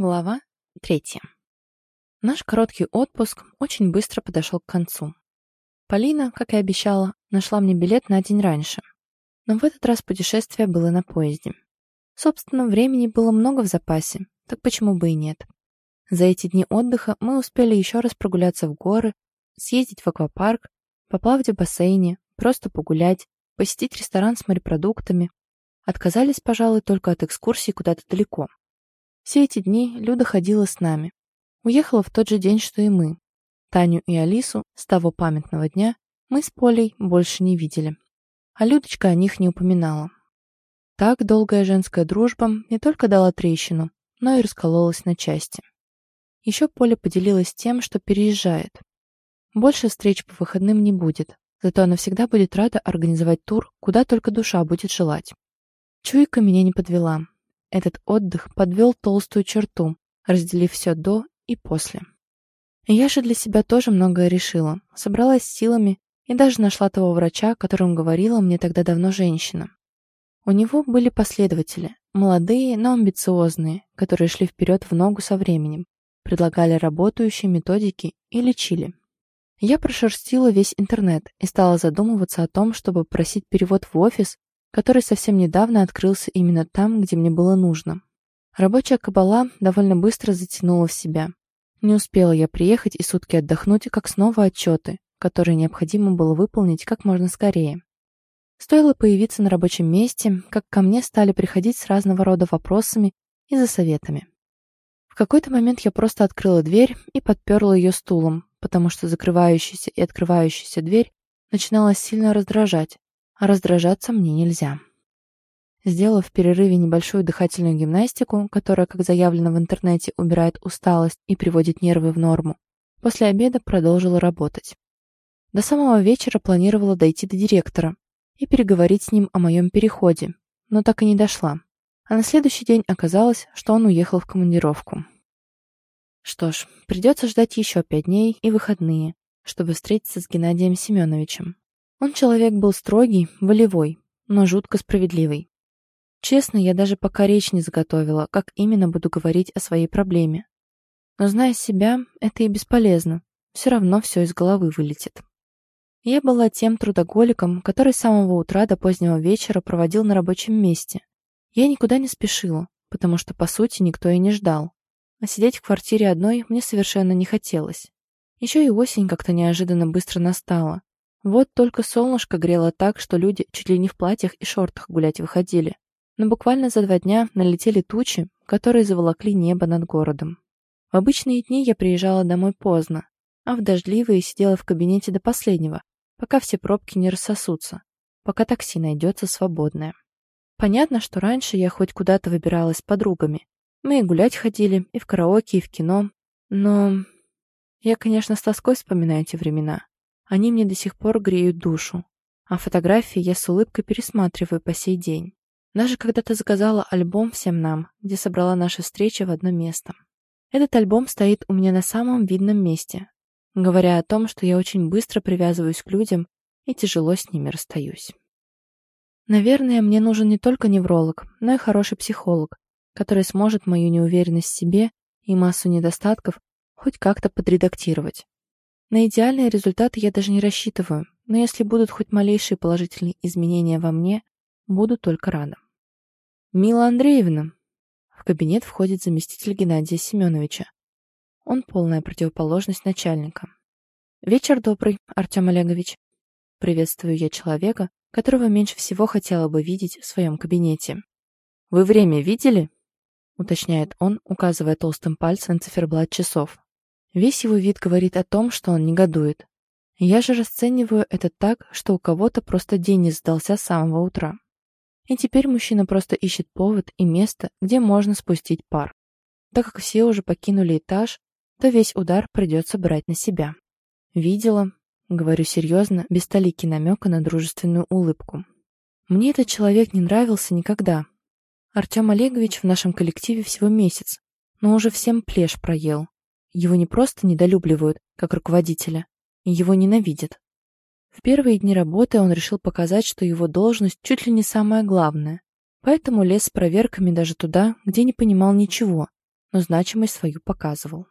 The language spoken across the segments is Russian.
Глава третья. Наш короткий отпуск очень быстро подошел к концу. Полина, как и обещала, нашла мне билет на день раньше. Но в этот раз путешествие было на поезде. Собственно, времени было много в запасе, так почему бы и нет. За эти дни отдыха мы успели еще раз прогуляться в горы, съездить в аквапарк, поплавать в бассейне, просто погулять, посетить ресторан с морепродуктами. Отказались, пожалуй, только от экскурсии куда-то далеко. Все эти дни Люда ходила с нами. Уехала в тот же день, что и мы. Таню и Алису с того памятного дня мы с Полей больше не видели. А Людочка о них не упоминала. Так долгая женская дружба не только дала трещину, но и раскололась на части. Еще Поля поделилась тем, что переезжает. Больше встреч по выходным не будет, зато она всегда будет рада организовать тур, куда только душа будет желать. Чуйка меня не подвела. Этот отдых подвел толстую черту, разделив все до и после. Я же для себя тоже многое решила, собралась силами и даже нашла того врача, которым говорила мне тогда давно женщина. У него были последователи, молодые, но амбициозные, которые шли вперед в ногу со временем, предлагали работающие методики и лечили. Я прошерстила весь интернет и стала задумываться о том, чтобы просить перевод в офис который совсем недавно открылся именно там, где мне было нужно. Рабочая кабала довольно быстро затянула в себя. Не успела я приехать и сутки отдохнуть, как снова отчеты, которые необходимо было выполнить как можно скорее. Стоило появиться на рабочем месте, как ко мне стали приходить с разного рода вопросами и за советами. В какой-то момент я просто открыла дверь и подперла ее стулом, потому что закрывающаяся и открывающаяся дверь начинала сильно раздражать, а раздражаться мне нельзя. Сделав в перерыве небольшую дыхательную гимнастику, которая, как заявлено в интернете, убирает усталость и приводит нервы в норму, после обеда продолжила работать. До самого вечера планировала дойти до директора и переговорить с ним о моем переходе, но так и не дошла. А на следующий день оказалось, что он уехал в командировку. Что ж, придется ждать еще пять дней и выходные, чтобы встретиться с Геннадием Семеновичем. Он человек был строгий, волевой, но жутко справедливый. Честно, я даже пока речь не заготовила, как именно буду говорить о своей проблеме. Но зная себя, это и бесполезно. Все равно все из головы вылетит. Я была тем трудоголиком, который с самого утра до позднего вечера проводил на рабочем месте. Я никуда не спешила, потому что, по сути, никто и не ждал. А сидеть в квартире одной мне совершенно не хотелось. Еще и осень как-то неожиданно быстро настала. Вот только солнышко грело так, что люди чуть ли не в платьях и шортах гулять выходили. Но буквально за два дня налетели тучи, которые заволокли небо над городом. В обычные дни я приезжала домой поздно, а в дождливые сидела в кабинете до последнего, пока все пробки не рассосутся, пока такси найдется свободное. Понятно, что раньше я хоть куда-то выбиралась с подругами. Мы и гулять ходили, и в караоке, и в кино. Но я, конечно, с тоской вспоминаю эти времена. Они мне до сих пор греют душу. А фотографии я с улыбкой пересматриваю по сей день. Даже когда-то заказала альбом всем нам, где собрала наши встречи в одно место. Этот альбом стоит у меня на самом видном месте, говоря о том, что я очень быстро привязываюсь к людям и тяжело с ними расстаюсь. Наверное, мне нужен не только невролог, но и хороший психолог, который сможет мою неуверенность в себе и массу недостатков хоть как-то подредактировать. На идеальные результаты я даже не рассчитываю, но если будут хоть малейшие положительные изменения во мне, буду только рада. «Мила Андреевна!» В кабинет входит заместитель Геннадия Семеновича. Он полная противоположность начальника. «Вечер добрый, Артем Олегович!» Приветствую я человека, которого меньше всего хотела бы видеть в своем кабинете. «Вы время видели?» уточняет он, указывая толстым пальцем на циферблат часов. Весь его вид говорит о том, что он негодует. Я же расцениваю это так, что у кого-то просто день не сдался с самого утра. И теперь мужчина просто ищет повод и место, где можно спустить пар. Так как все уже покинули этаж, то весь удар придется брать на себя. Видела, говорю серьезно, без толики намека на дружественную улыбку. Мне этот человек не нравился никогда. Артем Олегович в нашем коллективе всего месяц, но уже всем плешь проел. Его не просто недолюбливают, как руководителя, его ненавидят. В первые дни работы он решил показать, что его должность чуть ли не самая главная, поэтому лез с проверками даже туда, где не понимал ничего, но значимость свою показывал.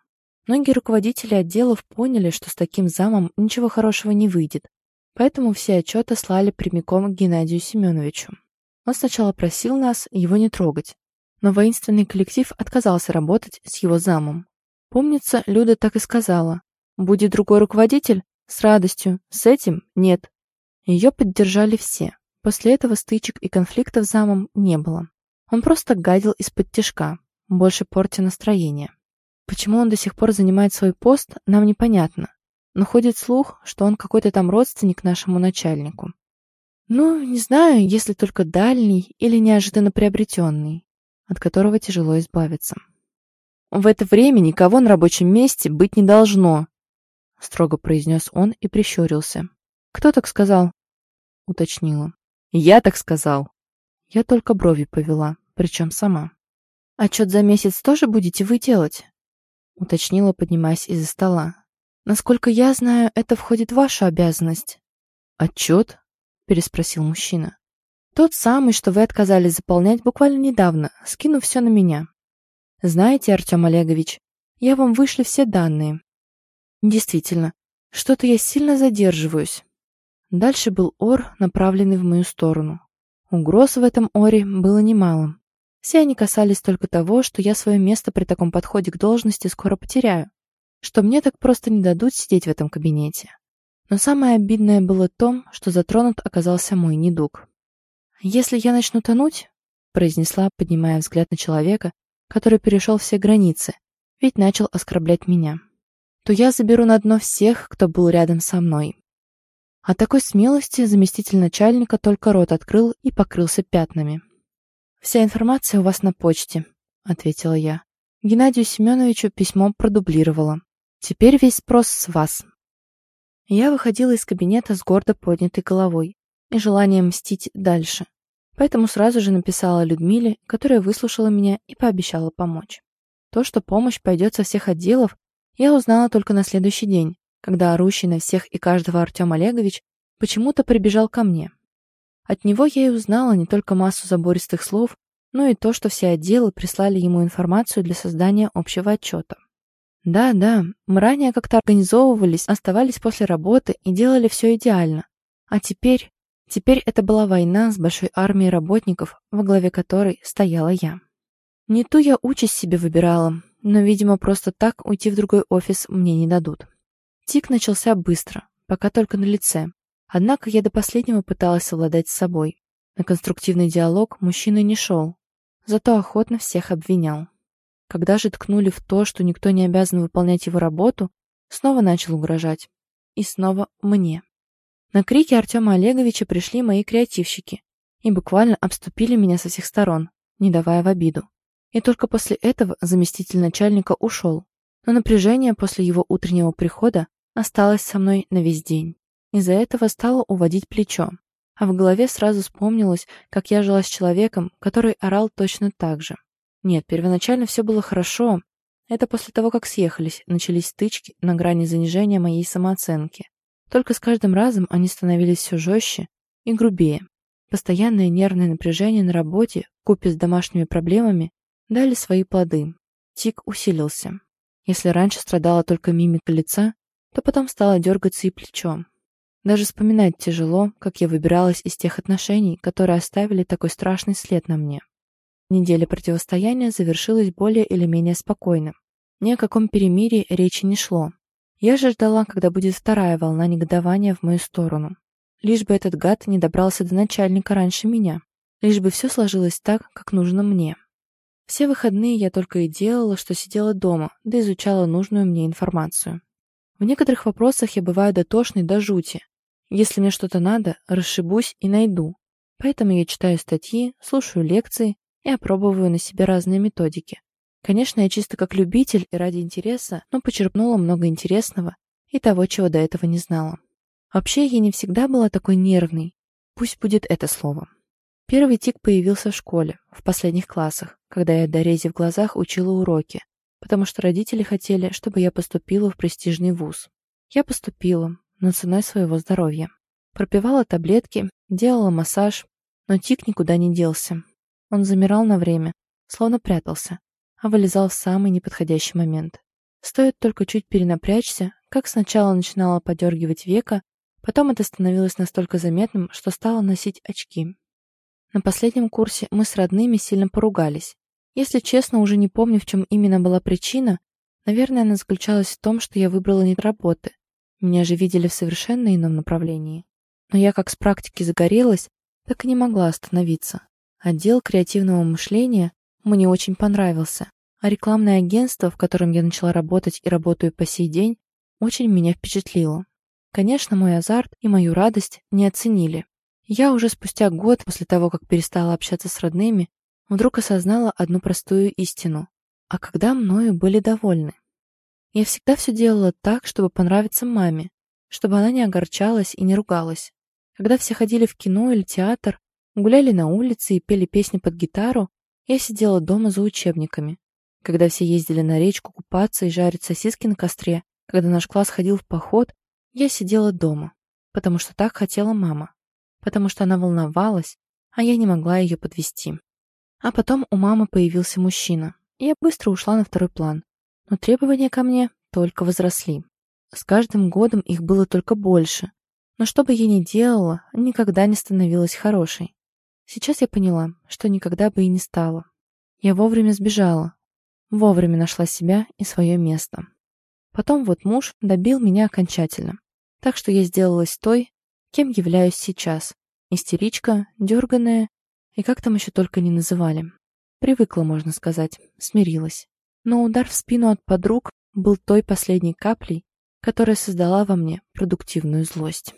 Многие руководители отделов поняли, что с таким замом ничего хорошего не выйдет, поэтому все отчеты слали прямиком к Геннадию Семеновичу. Он сначала просил нас его не трогать, но воинственный коллектив отказался работать с его замом. Помнится, Люда так и сказала. «Будет другой руководитель? С радостью. С этим? Нет». Ее поддержали все. После этого стычек и конфликтов с замом не было. Он просто гадил из-под тяжка, больше портя настроение. Почему он до сих пор занимает свой пост, нам непонятно. Но ходит слух, что он какой-то там родственник нашему начальнику. Ну, не знаю, если только дальний или неожиданно приобретенный, от которого тяжело избавиться. В это время никого на рабочем месте быть не должно, строго произнес он и прищурился. Кто так сказал? уточнила. Я так сказал. Я только брови повела, причем сама. Отчет за месяц тоже будете вы делать? уточнила, поднимаясь из-за стола. Насколько я знаю, это входит в вашу обязанность. Отчет? переспросил мужчина. Тот самый, что вы отказались заполнять буквально недавно, скинув все на меня. Знаете, Артем Олегович, я вам вышлю все данные. Действительно, что-то я сильно задерживаюсь. Дальше был ор, направленный в мою сторону. Угроз в этом оре было немало. Все они касались только того, что я свое место при таком подходе к должности скоро потеряю, что мне так просто не дадут сидеть в этом кабинете. Но самое обидное было то, что затронут оказался мой недуг. «Если я начну тонуть», — произнесла, поднимая взгляд на человека, который перешел все границы, ведь начал оскорблять меня, то я заберу на дно всех, кто был рядом со мной. От такой смелости заместитель начальника только рот открыл и покрылся пятнами. «Вся информация у вас на почте», — ответила я. Геннадию Семеновичу письмо продублировала. «Теперь весь спрос с вас». Я выходила из кабинета с гордо поднятой головой и желанием мстить дальше. Поэтому сразу же написала Людмиле, которая выслушала меня и пообещала помочь. То, что помощь пойдет со всех отделов, я узнала только на следующий день, когда орущий на всех и каждого Артем Олегович почему-то прибежал ко мне. От него я и узнала не только массу забористых слов, но и то, что все отделы прислали ему информацию для создания общего отчета. Да, да, мы ранее как-то организовывались, оставались после работы и делали все идеально. А теперь... Теперь это была война с большой армией работников, во главе которой стояла я. Не ту я участь себе выбирала, но, видимо, просто так уйти в другой офис мне не дадут. Тик начался быстро, пока только на лице, Однако я до последнего пыталась совладать с собой. На конструктивный диалог мужчина не шел, зато охотно всех обвинял. Когда же ткнули в то, что никто не обязан выполнять его работу, снова начал угрожать. И снова мне. На крики Артема Олеговича пришли мои креативщики и буквально обступили меня со всех сторон, не давая в обиду. И только после этого заместитель начальника ушел, но напряжение после его утреннего прихода осталось со мной на весь день. Из-за этого стала уводить плечо. А в голове сразу вспомнилось, как я жила с человеком, который орал точно так же. Нет, первоначально все было хорошо. Это после того, как съехались, начались стычки на грани занижения моей самооценки. Только с каждым разом они становились все жестче и грубее. Постоянное нервное напряжение на работе, купе с домашними проблемами, дали свои плоды. Тик усилился. Если раньше страдала только мимика лица, то потом стало дергаться и плечо. Даже вспоминать тяжело, как я выбиралась из тех отношений, которые оставили такой страшный след на мне. Неделя противостояния завершилась более или менее спокойно. Ни о каком перемирии речи не шло. Я же ждала, когда будет вторая волна негодования в мою сторону. Лишь бы этот гад не добрался до начальника раньше меня. Лишь бы все сложилось так, как нужно мне. Все выходные я только и делала, что сидела дома, да изучала нужную мне информацию. В некоторых вопросах я бываю дотошной до жути, если мне что-то надо, расшибусь и найду. Поэтому я читаю статьи, слушаю лекции и опробовываю на себе разные методики. Конечно, я чисто как любитель и ради интереса, но почерпнула много интересного и того, чего до этого не знала. Вообще, я не всегда была такой нервной. Пусть будет это слово. Первый тик появился в школе, в последних классах, когда я до рези в глазах учила уроки, потому что родители хотели, чтобы я поступила в престижный вуз. Я поступила, но ценой своего здоровья. Пропивала таблетки, делала массаж, но тик никуда не делся. Он замирал на время, словно прятался, а вылезал в самый неподходящий момент. Стоит только чуть перенапрячься, как сначала начинала подергивать века, потом это становилось настолько заметным, что стала носить очки. На последнем курсе мы с родными сильно поругались. Если честно, уже не помню, в чем именно была причина. Наверное, она заключалась в том, что я выбрала не работы. Меня же видели в совершенно ином направлении. Но я как с практики загорелась, так и не могла остановиться. Отдел креативного мышления мне очень понравился, а рекламное агентство, в котором я начала работать и работаю по сей день, очень меня впечатлило. Конечно, мой азарт и мою радость не оценили. Я уже спустя год после того, как перестала общаться с родными, вдруг осознала одну простую истину. А когда мною были довольны? Я всегда все делала так, чтобы понравиться маме, чтобы она не огорчалась и не ругалась. Когда все ходили в кино или театр, гуляли на улице и пели песни под гитару, я сидела дома за учебниками. Когда все ездили на речку купаться и жарить сосиски на костре, когда наш класс ходил в поход, я сидела дома, потому что так хотела мама, потому что она волновалась, а я не могла ее подвести. А потом у мамы появился мужчина, и я быстро ушла на второй план, но требования ко мне только возросли. С каждым годом их было только больше, но что бы я ни делала, никогда не становилась хорошей. Сейчас я поняла, что никогда бы и не стала. Я вовремя сбежала, вовремя нашла себя и свое место. Потом вот муж добил меня окончательно. Так что я сделалась той, кем являюсь сейчас. Истеричка, дерганая и как там еще только не называли. Привыкла, можно сказать, смирилась. Но удар в спину от подруг был той последней каплей, которая создала во мне продуктивную злость.